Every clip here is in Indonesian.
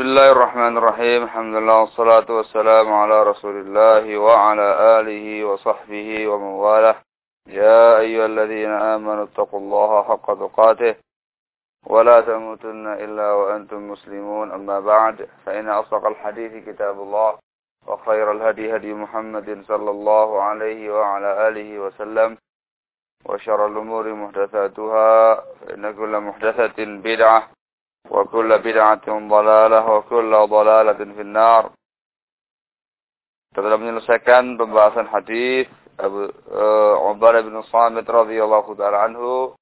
بسم الله الرحمن الرحيم الحمد لله والصلاة والسلام على رسول الله وعلى آله وصحبه ومن والاه يا أيها الذين آمنوا اتقوا الله حق تقاته ولا تموتن إلا وأنتم مسلمون أما بعد فإن أصدق الحديث كتاب الله وخير الهدي هدي محمد صلى الله عليه وعلى آله وسلم وشر الأمور محدثاتها فإن كل محدثة بدعة وكل بدعة ضلالة وكل ضلالة في النار Telah menyelesaikan pembahasan hadis Abu uh, Ubadah bin Samit radhiyallahu taala anhu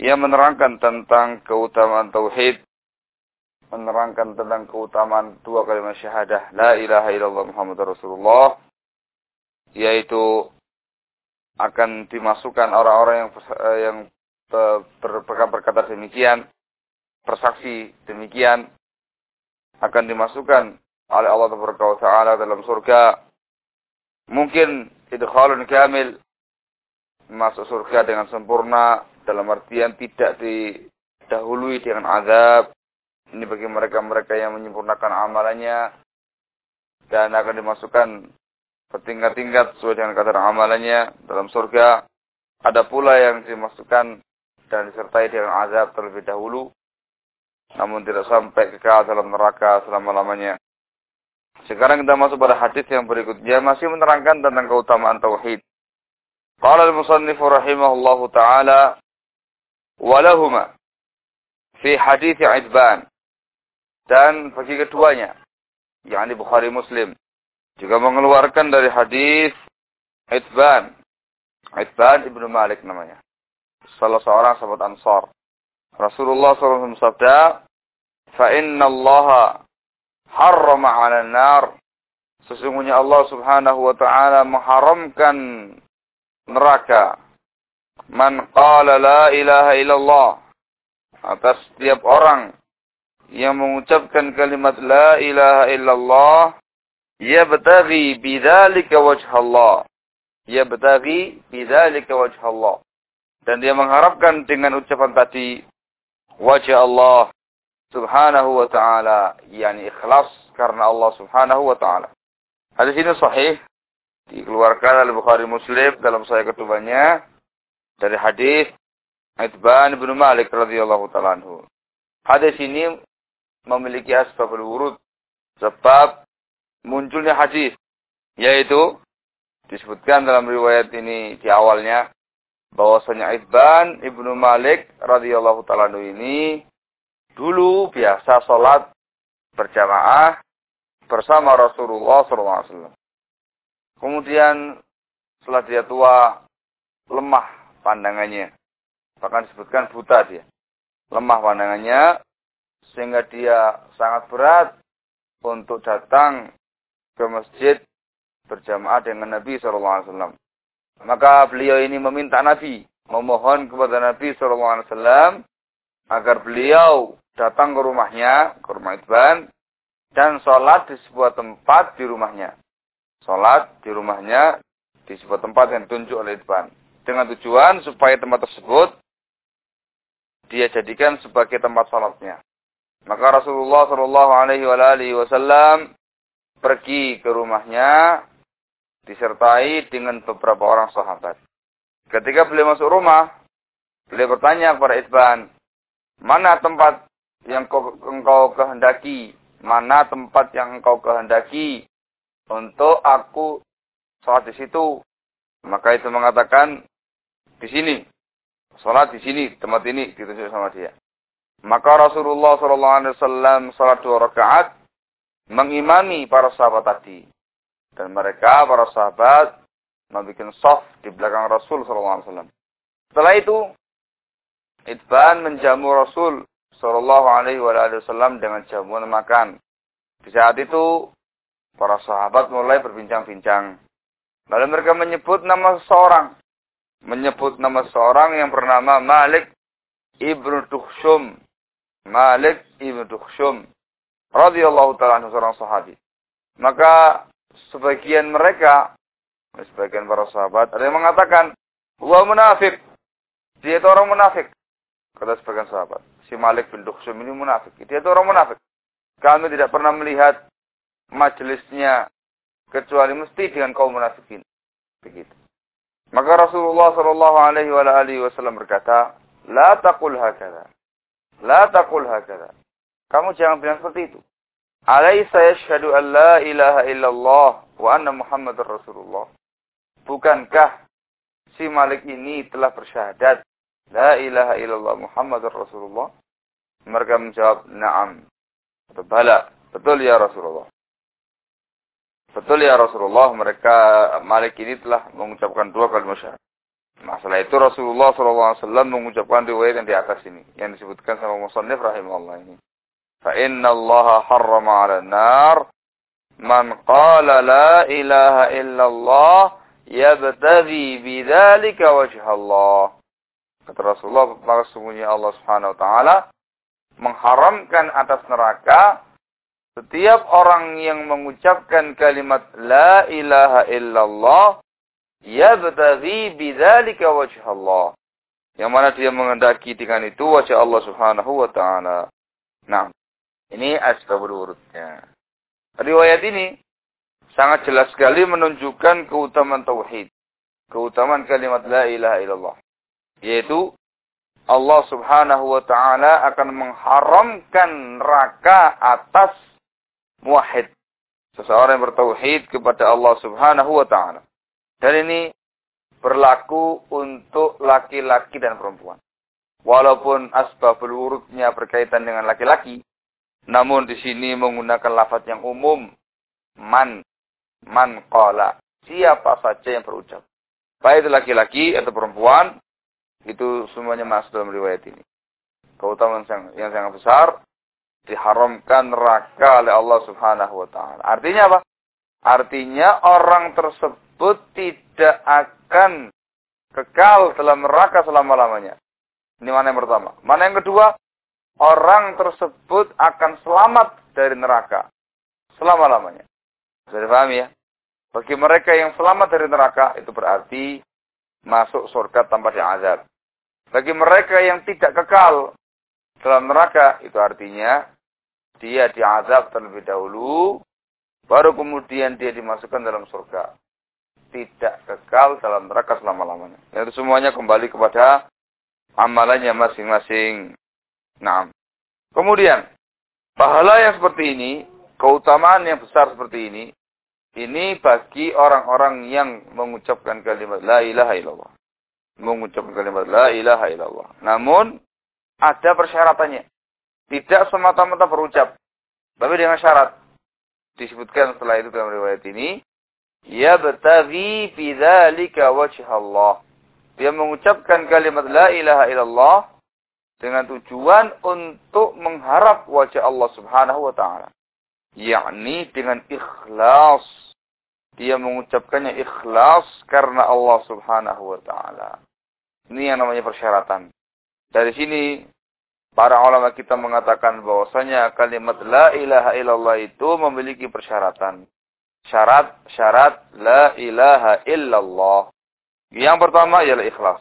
ia menerangkan tentang keutamaan tauhid menerangkan tentang keutamaan dua kalimat syahadah la ilaha illallah Muhammadur Rasulullah yaitu akan dimasukkan orang-orang yang yang berkata demikian bersaksi demikian akan dimasukkan oleh Allah Taala dalam surga. Mungkin idkhalun kamil masuk surga dengan sempurna dalam artian tidak didahului dengan azab. Ini bagi mereka-mereka yang menyempurnakan amalannya dan akan dimasukkan bertingkat-tingkat sesuai dengan kadar amalannya dalam surga. Ada pula yang dimasukkan dan disertai dengan azab terlebih dahulu namun tidak sampai kekal dalam neraka selama-lamanya. Sekarang kita masuk pada hadis yang berikutnya masih menerangkan tentang keutamaan tauhid. Qala al-musannif rahimahullahu taala walahuma fi hadis Idban. Dan bagi keduanya yakni Bukhari Muslim juga mengeluarkan dari hadis Idban. Idban Ibnu Malik namanya. Salah seorang sahabat Ansar Rasulullah SAW sabda, "Fa-inna Allah harrama 'ala nar Sesungguhnya Allah Subhanahu wa taala mengharamkan neraka. Man qala la ilaha illallah atas setiap orang yang mengucapkan kalimat la ilaha illallah yabtaghi bidzalika wajh Allah. Yabtaghi bidzalika wajh Allah. Dan dia mengharapkan dengan ucapan tadi wajah Allah subhanahu wa ta'ala. Yani ikhlas karena Allah subhanahu wa ta'ala. Hadis ini sahih. Dikeluarkan oleh Bukhari Muslim dalam saya ketubanya. Dari hadis Itban bin Malik radhiyallahu ta'ala anhu. Hadis ini memiliki asbab wurud. Sebab munculnya hadis. Yaitu disebutkan dalam riwayat ini di awalnya bahwasanya Ibn Ibnu Malik radhiyallahu taala ini dulu biasa sholat berjamaah bersama Rasulullah SAW. Kemudian setelah dia tua lemah pandangannya. Bahkan disebutkan buta dia. Lemah pandangannya sehingga dia sangat berat untuk datang ke masjid berjamaah dengan Nabi SAW. Maka beliau ini meminta Nabi, memohon kepada Nabi SAW agar beliau datang ke rumahnya, ke rumah Itban, dan sholat di sebuah tempat di rumahnya. Sholat di rumahnya di sebuah tempat yang ditunjuk oleh Itban. Dengan tujuan supaya tempat tersebut dia jadikan sebagai tempat sholatnya. Maka Rasulullah Wasallam pergi ke rumahnya disertai dengan beberapa orang sahabat. Ketika beliau masuk rumah, beliau bertanya kepada Itban, mana tempat yang engkau kehendaki? Mana tempat yang engkau kehendaki untuk aku sholat di situ? Maka itu mengatakan di sini, sholat di sini, tempat ini ditunjuk sama dia. Maka Rasulullah SAW sholat dua rakaat mengimami para sahabat tadi. Dan mereka, para sahabat, membuat soft di belakang Rasul SAW. Setelah itu, Itban menjamu Rasul Sallallahu Alaihi Wasallam dengan jamuan makan. Di saat itu, para sahabat mulai berbincang-bincang. Lalu mereka menyebut nama seorang. Menyebut nama seorang yang bernama Malik Ibnu Dukhshum. Malik Ibnu Dukhshum. radhiyallahu ta'ala seorang sahabat. Maka sebagian mereka, sebagian para sahabat, ada yang mengatakan, Wa munafik. Dia itu orang munafik. Kata sebagian sahabat. Si Malik bin Dukhsum ini munafik. Dia itu orang munafik. Kami tidak pernah melihat majelisnya kecuali mesti dengan kaum munafikin. Begitu. Maka Rasulullah Shallallahu Alaihi Wasallam berkata, La takul hakada. La takul hakada. Kamu jangan bilang seperti itu. Alaysa yashhadu an la ilaha illallah wa anna Muhammadar Rasulullah. Bukankah si Malik ini telah bersyahadat la ilaha illallah Muhammadar Rasulullah? Mereka menjawab, "Na'am." Atau bala, betul ya Rasulullah. Betul ya Rasulullah, mereka Malik ini telah mengucapkan dua kalimat syahadat. Masalah itu Rasulullah SAW mengucapkan riwayat yang di atas ini. Yang disebutkan sama Musannif rahimahullah ini fa inna Allah harrama 'ala nar man qala la ilaha illallah yabtaghi bidzalika wajha Allah. Kata Rasulullah, maka sesungguhnya Allah Subhanahu wa taala mengharamkan atas neraka setiap orang yang mengucapkan kalimat la ilaha illallah yabtaghi bidzalika wajha Allah. Yang mana dia mengendaki dengan itu wajah Allah Subhanahu wa taala. Nah ini asbabul urutnya. Riwayat ini sangat jelas sekali menunjukkan keutamaan tauhid. Keutamaan kalimat la ilaha illallah. Yaitu Allah subhanahu wa ta'ala akan mengharamkan neraka atas muwahid. Seseorang yang bertauhid kepada Allah subhanahu wa ta'ala. Dan ini berlaku untuk laki-laki dan perempuan. Walaupun asbabul urutnya berkaitan dengan laki-laki, namun di sini menggunakan lafaz yang umum. Man. Man qala. Siapa saja yang berucap. Baik itu laki-laki atau perempuan. Itu semuanya masuk dalam riwayat ini. Keutamaan yang, yang sangat besar. Diharamkan neraka oleh Allah subhanahu wa ta'ala. Artinya apa? Artinya orang tersebut tidak akan kekal dalam neraka selama-lamanya. Ini mana yang pertama. Mana yang kedua? Orang tersebut akan selamat dari neraka selama-lamanya. Bisa dipahami ya? Bagi mereka yang selamat dari neraka itu berarti masuk surga tanpa diazab. Bagi mereka yang tidak kekal dalam neraka itu artinya dia diazab terlebih dahulu baru kemudian dia dimasukkan dalam surga. Tidak kekal dalam neraka selama-lamanya. Itu semuanya kembali kepada amalannya masing-masing. Nah, kemudian pahala yang seperti ini, keutamaan yang besar seperti ini, ini bagi orang-orang yang mengucapkan kalimat la ilaha illallah. Mengucapkan kalimat la ilaha illallah. Namun ada persyaratannya. Tidak semata-mata berucap, tapi dengan syarat. Disebutkan setelah itu dalam riwayat ini, ya betagi fi wajh Allah. Dia mengucapkan kalimat la ilaha illallah dengan tujuan untuk mengharap wajah Allah Subhanahu wa taala. Yakni dengan ikhlas. Dia mengucapkannya ikhlas karena Allah Subhanahu wa taala. Ini yang namanya persyaratan. Dari sini para ulama kita mengatakan bahwasanya kalimat la ilaha illallah itu memiliki persyaratan. Syarat-syarat la ilaha illallah. Yang pertama ialah ikhlas.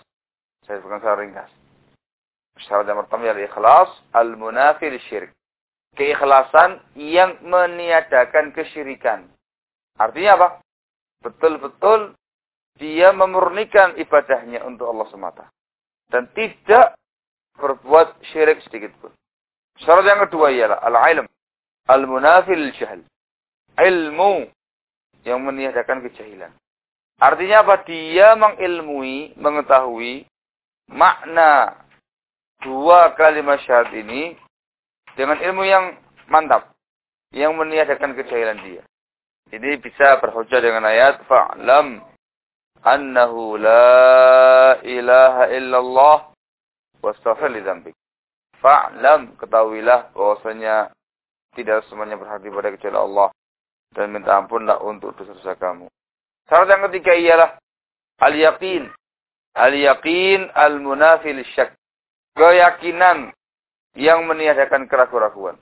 Saya bukan secara ringkas. Syarat yang pertama adalah ikhlas al-munafi syirik. Keikhlasan yang meniadakan kesyirikan. Artinya apa? Betul-betul dia memurnikan ibadahnya untuk Allah semata. Dan tidak berbuat syirik sedikit pun. Syarat yang kedua ialah al-ilm. Al-munafi jahil. Ilmu yang meniadakan kejahilan. Artinya apa? Dia mengilmui, mengetahui makna dua kalimat syahadat ini dengan ilmu yang mantap yang meniadakan kejahilan dia. Ini bisa berhujjah dengan ayat fa'lam annahu la ilaha illallah wastaghfir li dzambik. Fa'lam ketahuilah bahwasanya tidak semuanya berhak pada kecuali Allah dan minta ampunlah untuk dosa-dosa kamu. Syarat yang ketiga ialah al-yaqin. Al-yaqin al-munafi syak keyakinan yang meniadakan keraguan-raguan.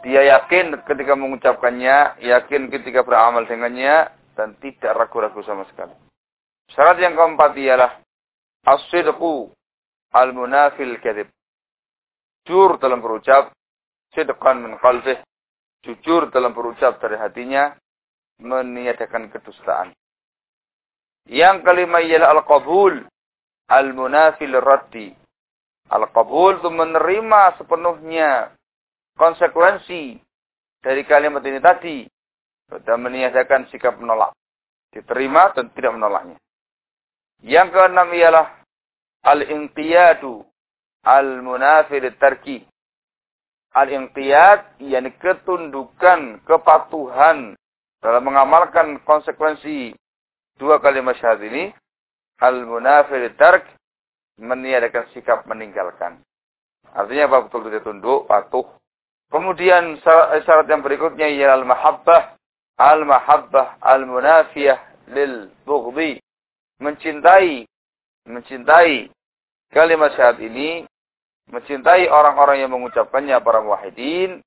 Dia yakin ketika mengucapkannya, yakin ketika beramal dengannya, dan tidak ragu-ragu sama sekali. Syarat yang keempat ialah as-sidqu al-munafil kadhib. Jur dalam berucap, sidqan min qalbih, jujur dalam berucap dari hatinya, meniadakan kedustaan. Yang kelima ialah al-qabul, al-munafil raddi. Al-qabul itu menerima sepenuhnya konsekuensi dari kalimat ini tadi. Dan meniadakan sikap menolak. Diterima dan tidak menolaknya. Yang keenam ialah al-inqiyadu al-munafil tarki. Al-inqiyad, yakni ketundukan, kepatuhan dalam mengamalkan konsekuensi dua kalimat syahadat ini. Al-munafil tark, meniadakan sikap meninggalkan. Artinya apa? Betul-betul tunduk, patuh. Kemudian syarat yang berikutnya ialah al-mahabbah. Al-mahabbah al-munafiyah lil bughdi. Mencintai. Mencintai kalimat syahadat ini. Mencintai orang-orang yang mengucapkannya para muwahidin.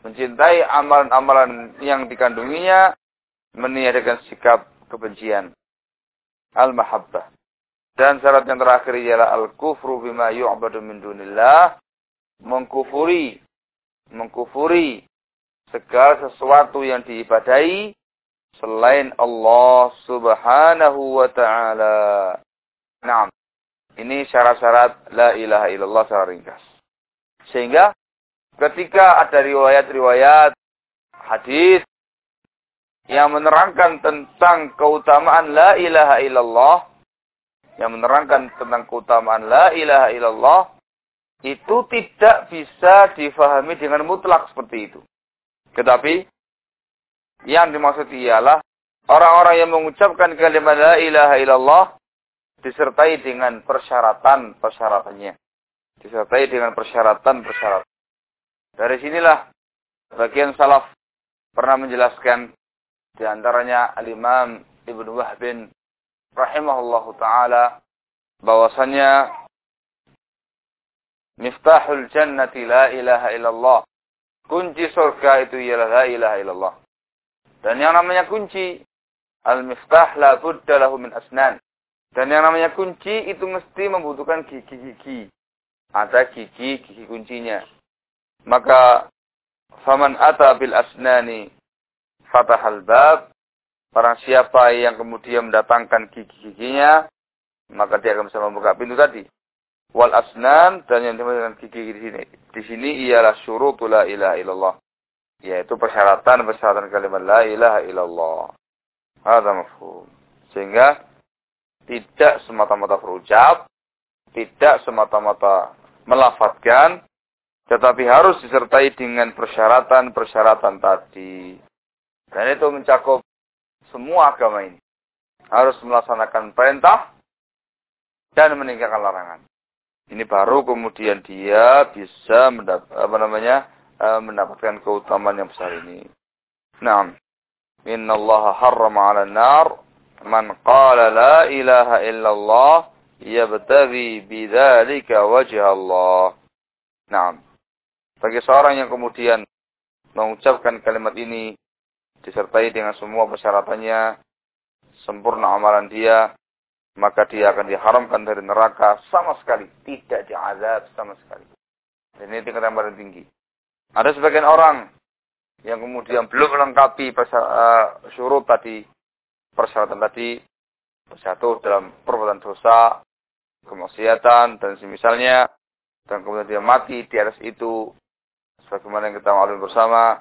Mencintai amalan-amalan yang dikandunginya. Meniadakan sikap kebencian. Al-mahabbah. Dan syarat yang terakhir ialah al-kufru bima yu'badu min dunillah. Mengkufuri. Mengkufuri segala sesuatu yang diibadai selain Allah subhanahu wa ta'ala. Nah, ini syarat-syarat la ilaha illallah secara ringkas. Sehingga ketika ada riwayat-riwayat hadis yang menerangkan tentang keutamaan la ilaha illallah, yang menerangkan tentang keutamaan la ilaha illallah itu tidak bisa difahami dengan mutlak seperti itu. Tetapi yang dimaksud ialah orang-orang yang mengucapkan kalimat la ilaha illallah disertai dengan persyaratan-persyaratannya. Disertai dengan persyaratan-persyaratan. Dari sinilah bagian salaf pernah menjelaskan di antaranya Al-Imam Ibnu Wahbin rahimahullahu taala bahwasanya miftahul jannati la ilaha illallah. Kunci surga itu ialah la ilaha illallah. Dan yang namanya kunci al-miftah la budda lahu min asnan. Dan yang namanya kunci itu mesti membutuhkan gigi-gigi. Ada gigi-gigi kuncinya. Maka faman ata bil asnani fatahal bab Barang siapa yang kemudian mendatangkan gigi-giginya, maka dia akan bisa membuka pintu tadi. Wal asnan dan yang dimaksud gigi di sini. Di sini ialah syurutul la ilaha illallah. Yaitu persyaratan-persyaratan kalimat la ilaha illallah. Ada mafhum. Sehingga tidak semata-mata berucap, tidak semata-mata melafatkan, tetapi harus disertai dengan persyaratan-persyaratan tadi. Dan itu mencakup semua agama ini. Harus melaksanakan perintah dan meninggalkan larangan. Ini baru kemudian dia bisa mendapat, apa namanya eh, mendapatkan keutamaan yang besar ini. Naam. Inna Allah harrama 'ala nar man qala la ilaha illallah yabtaghi bidzalika wajha Allah. Naam. Bagi seorang yang kemudian mengucapkan kalimat ini disertai dengan semua persyaratannya, sempurna amalan dia, maka dia akan diharamkan dari neraka sama sekali, tidak diazab sama sekali. Dan ini tingkat yang paling tinggi. Ada sebagian orang yang kemudian belum melengkapi uh, syurut tadi, persyaratan tadi, bersatu dalam perbuatan dosa, kemaksiatan, dan semisalnya, dan kemudian dia mati di atas itu, sebagaimana yang kita maklum bersama,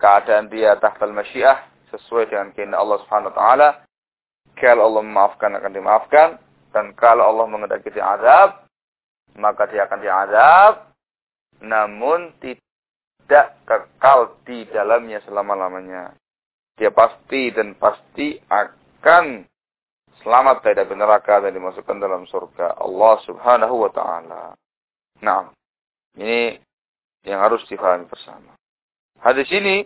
keadaan dia tahtal masyiah sesuai dengan kehendak Allah Subhanahu wa taala. Kalau Allah memaafkan akan dimaafkan dan kalau Allah mengendaki azab maka dia akan diazab namun tidak kekal di dalamnya selama-lamanya. Dia pasti dan pasti akan selamat dari neraka dan dimasukkan dalam surga Allah Subhanahu wa taala. Nah, ini yang harus difahami bersama. Hadis ini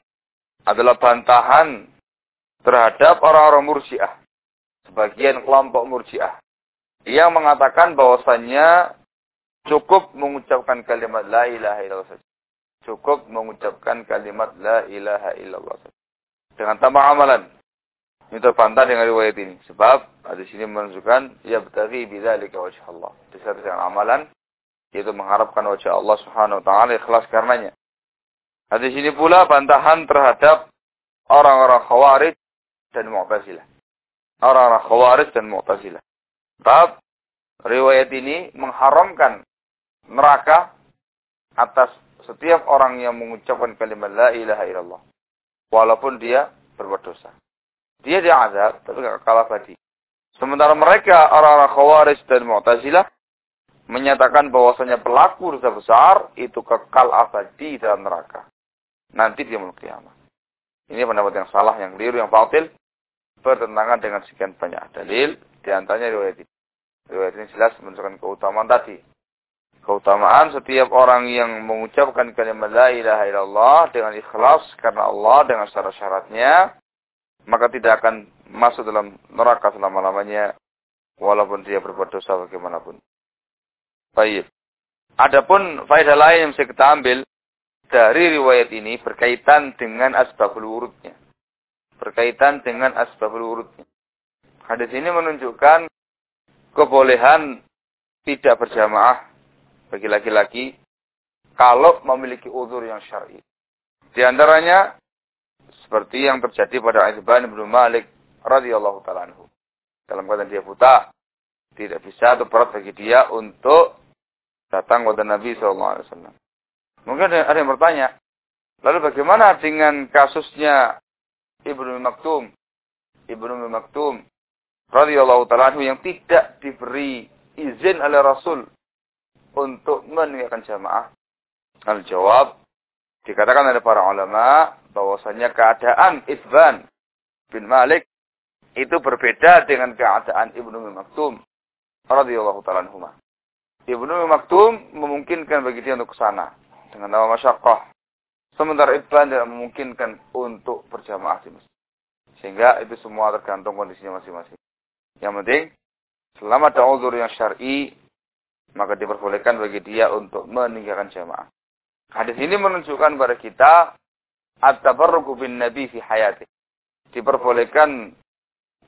adalah bantahan terhadap orang-orang murjiah. Sebagian kelompok murjiah. Yang mengatakan bahwasannya cukup mengucapkan kalimat la ilaha illallah saja. Cukup mengucapkan kalimat la ilaha illallah saja. Dengan tambah amalan. Ini terbantah dengan riwayat ini. Sebab di sini menunjukkan ya bertari bidzalika wajh Allah. Disertai dengan amalan yaitu mengharapkan wajah Allah Subhanahu wa taala ikhlas karenanya. Hadis ini pula bantahan terhadap orang-orang khawarij dan mu'tazilah. Orang-orang khawarij dan mu'tazilah. Bab riwayat ini mengharamkan neraka atas setiap orang yang mengucapkan kalimat la ilaha illallah. Walaupun dia berbuat dosa. Dia diazab, tapi tidak kalah tadi. Sementara mereka, orang-orang khawarij dan mu'tazilah, menyatakan bahwasanya pelaku dosa besar itu kekal abadi dalam neraka. Nanti dia mulai kiamat. Ini pendapat yang salah, yang keliru, yang batil. Bertentangan dengan sekian banyak dalil. Di antaranya riwayat ini. Riwayat ini jelas menunjukkan keutamaan tadi. Keutamaan setiap orang yang mengucapkan kalimat la ilaha illallah dengan ikhlas karena Allah dengan syarat-syaratnya maka tidak akan masuk dalam neraka selama-lamanya walaupun dia berbuat dosa bagaimanapun. Baik. Adapun faedah lain yang bisa kita ambil dari riwayat ini berkaitan dengan asbabul wurudnya. Berkaitan dengan asbabul wurudnya. Hadis ini menunjukkan kebolehan tidak berjamaah bagi laki-laki kalau memiliki uzur yang syar'i. Di antaranya seperti yang terjadi pada Aizban bin Malik radhiyallahu taala anhu. Dalam keadaan dia buta, tidak bisa atau berat bagi dia untuk datang kepada Nabi SAW. Mungkin ada yang bertanya, lalu bagaimana dengan kasusnya Ibnu Maktum? Ibnu Maktum radhiyallahu taala yang tidak diberi izin oleh Rasul untuk meninggalkan jamaah? Al-jawab dikatakan oleh para ulama bahwasanya keadaan Ibn bin Malik itu berbeda dengan keadaan Ibnu Maktum radhiyallahu taala. Ibnu Maktum memungkinkan bagi dia untuk ke sana dengan nama masyaqqah. Sementara Ibn tidak memungkinkan untuk berjamaah di masjid. Sehingga itu semua tergantung kondisinya masing-masing. Yang penting, selama ada uzur yang syar'i, maka diperbolehkan bagi dia untuk meninggalkan jamaah. Hadis ini menunjukkan kepada kita at-tabarruku bin nabi fi hayati. Diperbolehkan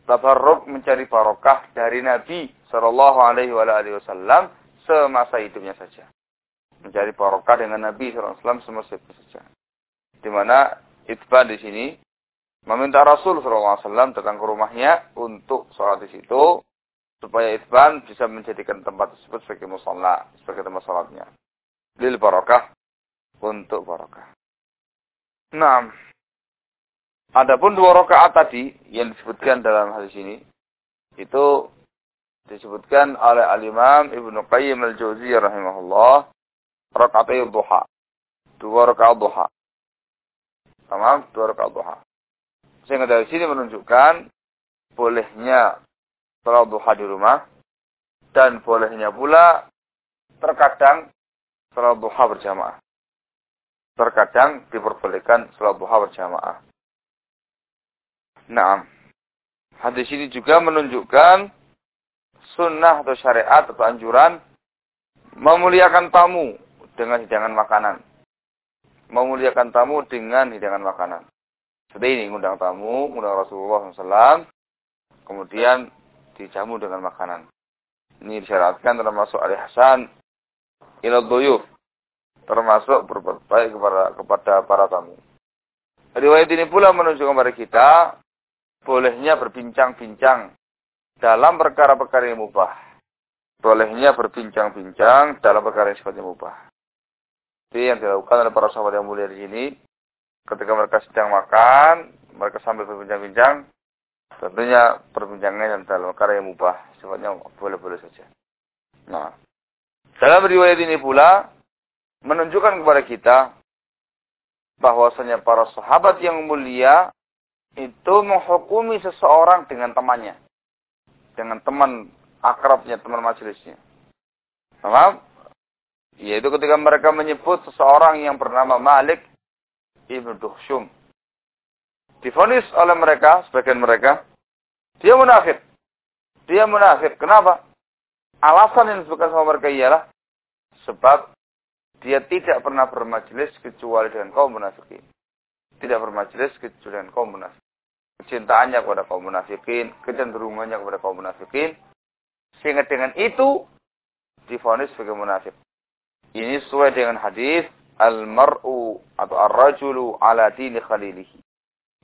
tabarruk mencari barokah dari Nabi sallallahu alaihi wasallam semasa hidupnya saja. Mencari barokah dengan Nabi wasallam semasa saja. Di mana Itban di sini meminta Rasul wasallam datang ke rumahnya untuk sholat di situ supaya Itban bisa menjadikan tempat tersebut sebagai musola, sebagai tempat sholatnya. Lil barokah untuk barokah. Nah, adapun dua rakaat tadi yang disebutkan dalam hadis ini itu disebutkan oleh al-Imam Ibnu Qayyim al-Jauziyah rahimahullah rakaat duha. Dua rakaat duha. Tamam, dua rakaat duha. Sehingga dari sini menunjukkan bolehnya salat duha di rumah dan bolehnya pula terkadang salat duha berjamaah terkadang diperbolehkan sholat duha berjamaah. Nah, hadis ini juga menunjukkan sunnah atau syariat atau anjuran memuliakan tamu dengan hidangan makanan. Memuliakan tamu dengan hidangan makanan. Seperti ini, ngundang tamu, ngundang Rasulullah SAW, kemudian dijamu dengan makanan. Ini disyaratkan termasuk Ali Hasan ila duyuf termasuk berbuat baik kepada kepada para tamu. Riwayat ini pula menunjukkan kepada kita bolehnya berbincang-bincang dalam perkara-perkara yang mubah. Bolehnya berbincang-bincang dalam perkara yang sifatnya mubah. Itu yang dilakukan oleh para sahabat yang mulia di sini. Ketika mereka sedang makan, mereka sambil berbincang-bincang, tentunya perbincangannya dalam perkara yang mubah. Sifatnya boleh-boleh saja. Nah, dalam riwayat ini pula, menunjukkan kepada kita bahwasanya para sahabat yang mulia itu menghukumi seseorang dengan temannya. Dengan teman akrabnya, teman majelisnya. Paham? Yaitu ketika mereka menyebut seseorang yang bernama Malik Ibn Duhsyum. Difonis oleh mereka, sebagian mereka, dia munafik. Dia munafik. Kenapa? Alasan yang disebutkan sama mereka ialah sebab dia tidak pernah bermajelis kecuali dengan kaum munafikin. Tidak bermajelis kecuali dengan kaum munafikin. Kecintaannya kepada kaum munafikin, kecenderungannya kepada kaum munafikin, sehingga dengan itu difonis sebagai munafik. Ini sesuai dengan hadis al-mar'u atau ar-rajulu ala dini khalilihi.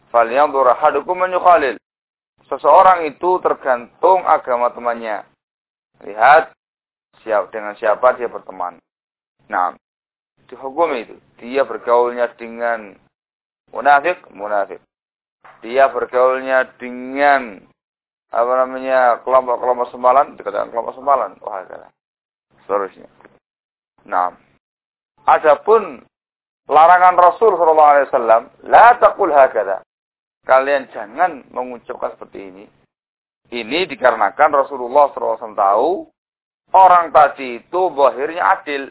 Falyanzur ahadukum man yukhalil. Seseorang itu tergantung agama temannya. Lihat siap dengan siapa dia berteman. Nah, dihukum itu. Dia bergaulnya dengan munafik, munafik. Dia bergaulnya dengan apa namanya kelompok-kelompok semalan, dikatakan kelompok semalan. Wah, seterusnya. Nah, adapun larangan Rasul Shallallahu Alaihi Wasallam, la takul hakada kalian jangan mengucapkan seperti ini. Ini dikarenakan Rasulullah SAW tahu orang tadi itu bahirnya adil.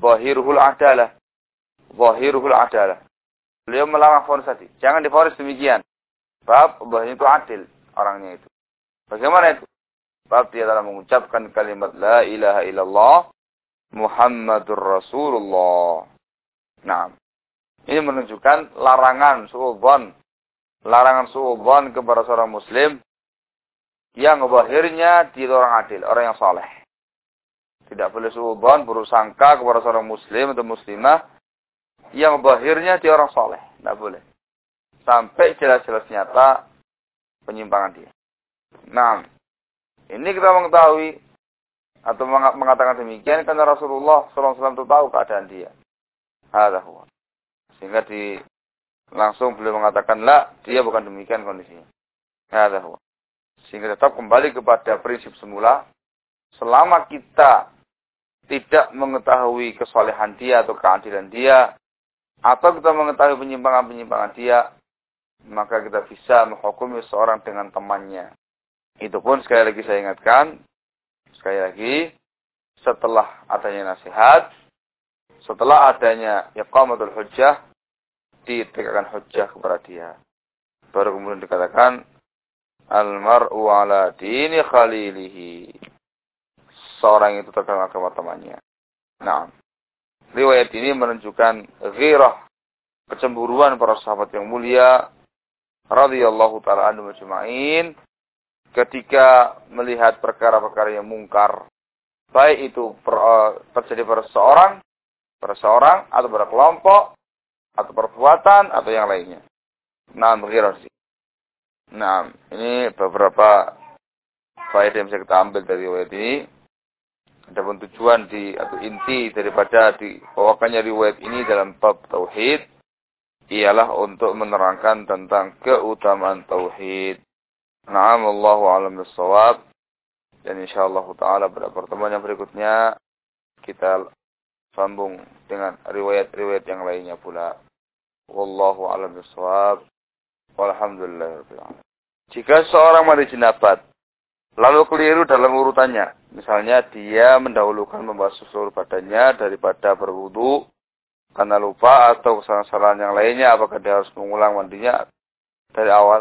Bahirul adalah. Bahirul adalah. Beliau melarang fonis tadi. Jangan difonis demikian. Bab bahirnya itu adil orangnya itu. Bagaimana itu? Bab dia dalam mengucapkan kalimat La ilaha illallah Muhammadur Rasulullah. Nah, ini menunjukkan larangan suubon larangan suudzon kepada seorang muslim yang bahirnya dia orang adil, orang yang saleh. Tidak boleh suudzon bersangka kepada seorang muslim atau muslimah yang bahirnya dia orang saleh. Tidak boleh. Sampai jelas-jelas nyata penyimpangan dia. Nah, ini kita mengetahui atau mengatakan demikian karena Rasulullah SAW itu tahu keadaan dia. Ada Sehingga di langsung beliau mengatakan la dia bukan demikian kondisinya. Ada Sehingga tetap kembali kepada prinsip semula selama kita tidak mengetahui kesalehan dia atau keadilan dia atau kita mengetahui penyimpangan-penyimpangan dia maka kita bisa menghukumi seorang dengan temannya. Itu pun sekali lagi saya ingatkan sekali lagi setelah adanya nasihat setelah adanya iqamatul hujjah ditegakkan hujjah kepada dia. Baru kemudian dikatakan almaru ala dini khalilihi. Seorang itu terkenal agama temannya. Nah, riwayat ini menunjukkan ghirah, kecemburuan para sahabat yang mulia radhiyallahu taala anhu majma'in ketika melihat perkara-perkara yang mungkar baik itu per, uh, terjadi pada seorang pada seorang atau pada kelompok atau perbuatan atau yang lainnya. Nah, sih. Nah, ini beberapa faedah yang bisa kita ambil dari riwayat ini. Adapun tujuan di atau inti daripada dibawakannya riwayat ini dalam bab tauhid ialah untuk menerangkan tentang keutamaan tauhid. Naam Allahu alam bisawab. Dan insyaallah taala pada pertemuan yang berikutnya kita sambung dengan riwayat-riwayat yang lainnya pula. Wallahu a'lam bishawab. Walhamdulillah Jika seorang mandi jenabat lalu keliru dalam urutannya, misalnya dia mendahulukan membasuh seluruh badannya daripada berwudu karena lupa atau kesalahan-kesalahan yang lainnya, apakah dia harus mengulang mandinya dari awal?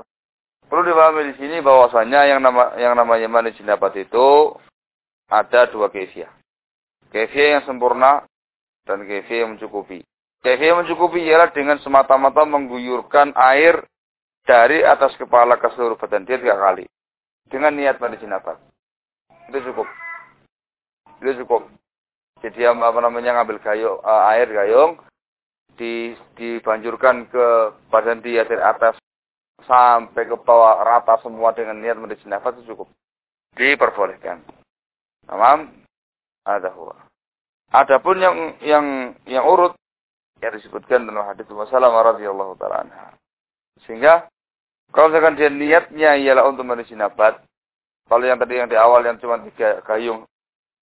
Perlu dipahami di sini bahwasanya yang nama yang namanya mandi jenabat itu ada dua kefiah. Kefiah yang sempurna dan kefi yang mencukupi. Kefi yang mencukupi ialah dengan semata-mata mengguyurkan air dari atas kepala ke seluruh badan dia tiga kali. Dengan niat mandi jinabat. Itu cukup. Itu cukup. Jadi apa namanya ngambil gayung, uh, air gayung, di, dibanjurkan ke badan dia dari atas sampai ke bawah rata semua dengan niat mandi jinabat itu cukup. Diperbolehkan. Tamam? Ada huwa. Adapun yang yang yang urut yang disebutkan dalam hadis Salamah radhiyallahu taala anha. Sehingga kalau misalkan dia niatnya ialah untuk mandi nabat, kalau yang tadi yang di awal yang cuma tiga gayung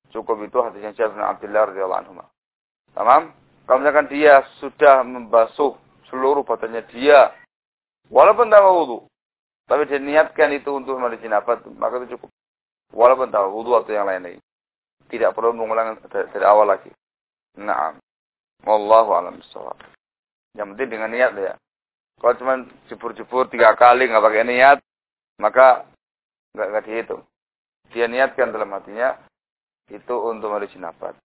cukup itu hadisnya Jabir bin Abdullah radhiyallahu anhu. Tamam? Kalau misalkan dia sudah membasuh seluruh badannya dia walaupun tanpa wudu, tapi dia niatkan itu untuk mandi nabat, maka itu cukup. Walaupun tanpa wudu atau yang lain-lain. Tidak perlu mengulang dari, awal lagi. Naam. Wallahu alam bisawab. Yang penting dengan niat ya. Kalau cuma jebur-jebur tiga kali nggak pakai niat, maka nggak nggak dihitung. Dia niatkan dalam hatinya itu untuk mandi jinabat.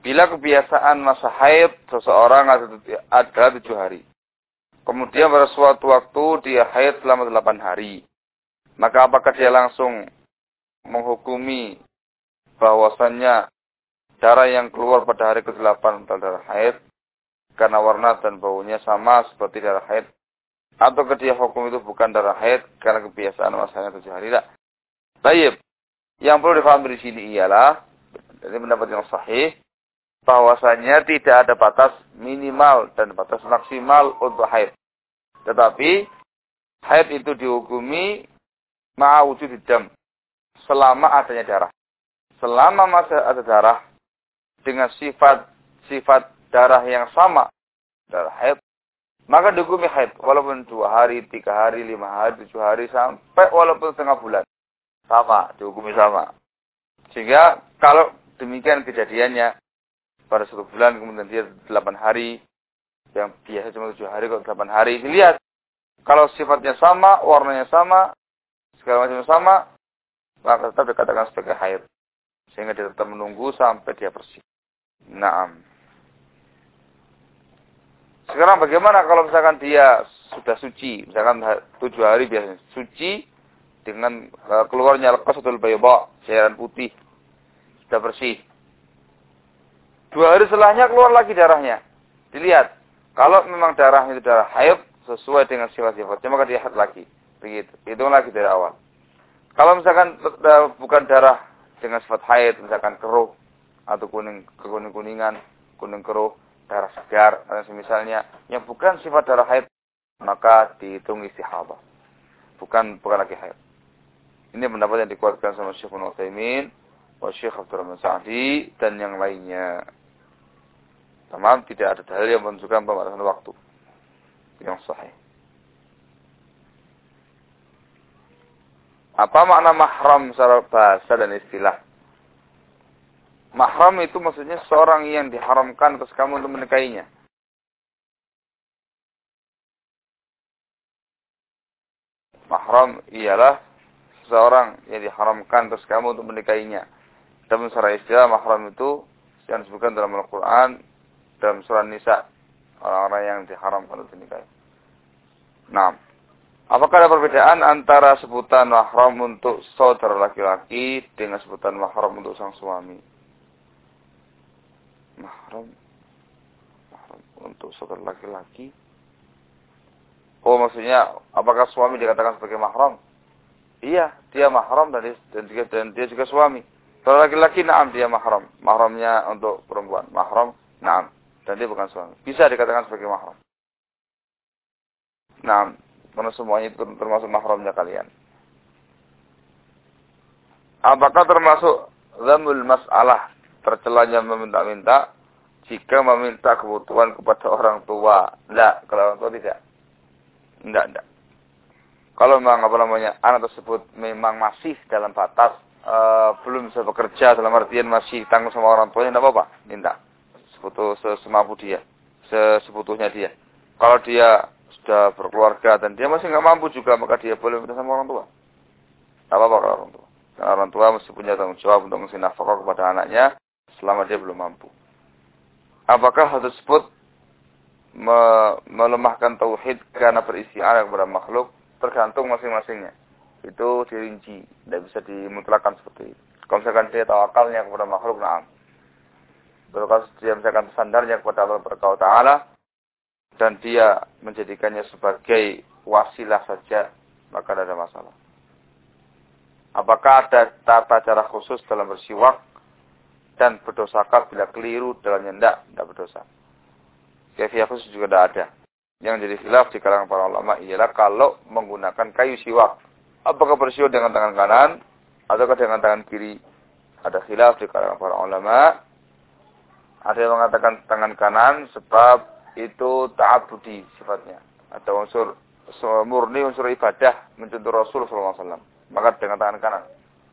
Bila kebiasaan masa haid seseorang ada tujuh hari. Kemudian pada suatu waktu dia haid selama delapan hari. Maka apakah dia langsung menghukumi bahwasannya darah yang keluar pada hari ke-8 adalah darah haid karena warna dan baunya sama seperti darah haid atau dia hukum itu bukan darah haid karena kebiasaan masanya tujuh hari tidak. Baik. Yang perlu difahami di sini ialah ini pendapat yang sahih bahwasanya tidak ada batas minimal dan batas maksimal untuk haid. Tetapi haid itu dihukumi ma'awujud dam selama adanya darah. Selama masa ada darah dengan sifat sifat darah yang sama darah haid maka dihukumi haid walaupun dua hari, tiga hari, lima hari, tujuh hari sampai walaupun setengah bulan sama dihukumi sama. Sehingga kalau demikian kejadiannya pada satu bulan kemudian dia delapan hari yang biasa cuma tujuh hari kalau delapan hari dilihat kalau sifatnya sama warnanya sama segala macam sama maka tetap dikatakan sebagai haid sehingga dia tetap menunggu sampai dia bersih. Naam. Sekarang bagaimana kalau misalkan dia sudah suci, misalkan tujuh hari biasanya suci dengan uh, keluarnya lekas bayba, cairan putih, sudah bersih. Dua hari setelahnya keluar lagi darahnya. Dilihat, kalau memang darahnya itu darah haid sesuai dengan sifat-sifatnya maka dia haid lagi. Begitu. Hitung lagi dari awal. Kalau misalkan uh, bukan darah dengan sifat haid, misalkan keruh atau kuning kekuning-kuningan, kuning keruh, darah segar dan semisalnya yang bukan sifat darah haid maka dihitung istihadah. Bukan bukan lagi haid. Ini pendapat yang dikuatkan sama Syekh Ibnu Utsaimin, Syekh Abdurrahman Sa'di dan yang lainnya. Tamam, tidak ada dalil yang menunjukkan pembatasan waktu yang sahih. Apa makna mahram secara bahasa dan istilah? Mahram itu maksudnya seorang yang diharamkan atas kamu untuk menikahinya. Mahram ialah seorang yang diharamkan atas kamu untuk menikahinya. Dalam secara istilah mahram itu yang disebutkan dalam Al-Quran dalam surah Nisa orang-orang yang diharamkan untuk dinikahi. Nah, apakah ada perbedaan antara sebutan mahram untuk saudara laki-laki dengan sebutan mahram untuk sang suami? mahram. Mahram untuk saudara laki-laki? Oh maksudnya apakah suami dikatakan sebagai mahram? Iya dia mahram dan dia, dan dia juga suami. Kalau laki-laki naam dia mahram. Mahramnya untuk perempuan. Mahram naam dan dia bukan suami. Bisa dikatakan sebagai mahram. Naam. Karena semuanya itu termasuk mahramnya kalian. Apakah termasuk zamul masalah tercelanya meminta-minta? Jika meminta kebutuhan kepada orang tua. Tidak, kalau orang tua tidak. Tidak, tidak. Kalau memang apa namanya anak tersebut memang masih dalam batas uh, belum bisa bekerja dalam artian masih tanggung sama orang tuanya tidak apa-apa, minta sebutuh semampu dia, sesebutuhnya dia. Kalau dia sudah berkeluarga dan dia masih nggak mampu juga maka dia boleh minta sama orang tua. Tidak apa-apa kalau orang tua. Karena orang tua mesti punya tanggung jawab untuk ngasih nafkah kepada anaknya selama dia belum mampu. Apakah hal tersebut me melemahkan tauhid karena beristighfar kepada makhluk? Tergantung masing-masingnya. Itu dirinci, tidak bisa dimutlakan seperti itu. Kalau misalkan dia tawakalnya kepada makhluk, nah. Kalau dia misalkan sandarnya kepada Allah Berkau Ta'ala, dan dia menjadikannya sebagai wasilah saja, maka tidak ada masalah. Apakah ada tata cara khusus dalam bersiwak dan berdosakah bila keliru dalam nyendak tidak berdosa. Kefiah khusus juga tidak ada. Yang jadi khilaf di kalangan para ulama ialah kalau menggunakan kayu siwak. Apakah bersiwak dengan tangan kanan ataukah dengan tangan kiri? Ada khilaf di kalangan para ulama. Ada yang mengatakan tangan kanan sebab itu ta'abudi sifatnya. Ada unsur murni unsur ibadah mencontoh Rasul SAW. Maka dengan tangan kanan.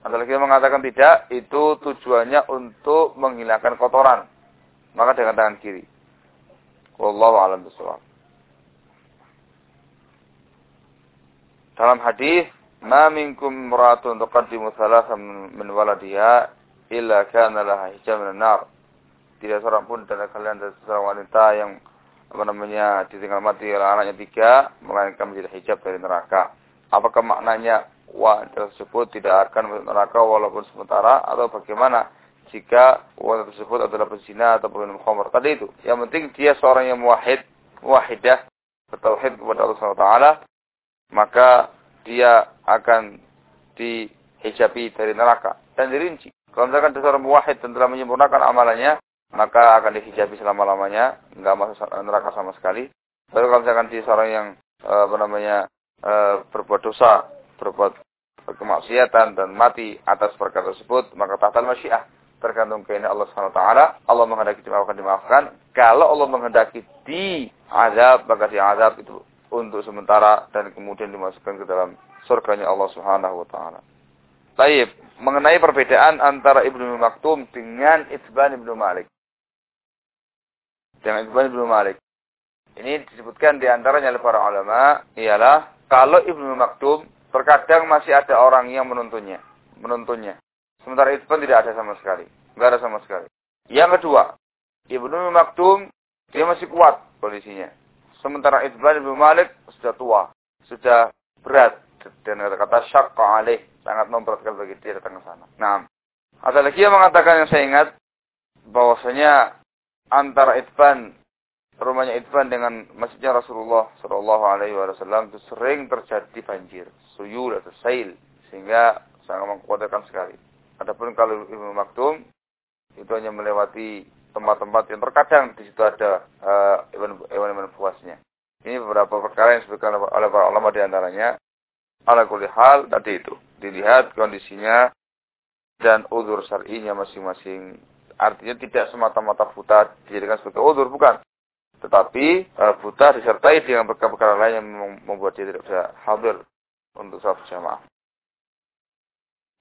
Ada lagi yang mengatakan tidak, itu tujuannya untuk menghilangkan kotoran. Maka dengan tangan kiri. Wallahu a'lam bishawab. Dalam hadis, "Ma minkum imra'atun tuqaddimu thalathan min waladiha illa kana laha hijab min nar." Tidak seorang pun dari kalian dari seorang wanita yang apa namanya ditinggal mati oleh anaknya tiga, melainkan menjadi hijab dari neraka. Apakah maknanya wanita tersebut tidak akan masuk neraka walaupun sementara atau bagaimana? jika wanita tersebut adalah pezina atau peminum khamr. Tadi itu. Yang penting dia seorang yang muwahhid, muwahhidah, bertauhid kepada Allah SWT, maka dia akan dihijabi dari neraka dan dirinci. Kalau misalkan dia seorang muwahhid dan telah menyempurnakan amalannya, maka akan dihijabi selama-lamanya, enggak masuk neraka sama sekali. Tapi kalau misalkan dia seorang yang eh, apa namanya eh, berbuat dosa, berbuat kemaksiatan dan mati atas perkara tersebut, maka tahtal masyiah tergantung kehendak Allah Subhanahu taala. Allah menghendaki dimaafkan dimaafkan. Kalau Allah menghendaki di azab, maka di azab itu untuk sementara dan kemudian dimasukkan ke dalam surganya Allah Subhanahu wa taala. Baik, mengenai perbedaan antara Ibnu Maktum dengan Ibn Ibnu Malik. Ibn Ibnu Malik. Ini disebutkan di antaranya oleh para ulama ialah kalau Ibnu Maktum terkadang masih ada orang yang menuntunnya, menuntunnya. Sementara itu pun tidak ada sama sekali. Tidak ada sama sekali. Yang kedua, Ibnu Maktum, dia masih kuat kondisinya. Sementara Ibn Ibnu Malik sudah tua, sudah berat. Dan kata syakka alih, sangat memberatkan bagi dia datang ke sana. Nah, ada lagi yang mengatakan yang saya ingat, bahwasanya antara Itban, rumahnya Itban dengan masjidnya Rasulullah Shallallahu Alaihi Wasallam itu sering terjadi banjir, suyul atau sail, sehingga sangat mengkhawatirkan sekali. Adapun kalau Ibnu Maktum itu hanya melewati tempat-tempat yang terkadang di situ ada hewan-hewan uh, buasnya. Ini beberapa perkara yang disebutkan oleh para ulama di antaranya. Ala kulli hal tadi itu. Dilihat kondisinya dan udur syar'inya masing-masing. Artinya tidak semata-mata buta dijadikan sebagai udur, bukan. Tetapi uh, buta disertai dengan perkara-perkara lain yang membuat dia tidak bisa hadir untuk sholat jamaah.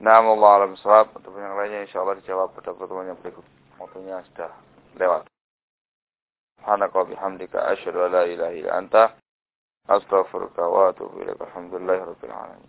Nah, Allah alam sahab. Untuk yang lainnya insya Allah dijawab pada pertemuan yang berikut. Waktunya sudah lewat. Subhanaka bihamdika asyhadu an la ilaha illa anta astaghfiruka wa atubu ilaik. Alhamdulillahirabbil alamin.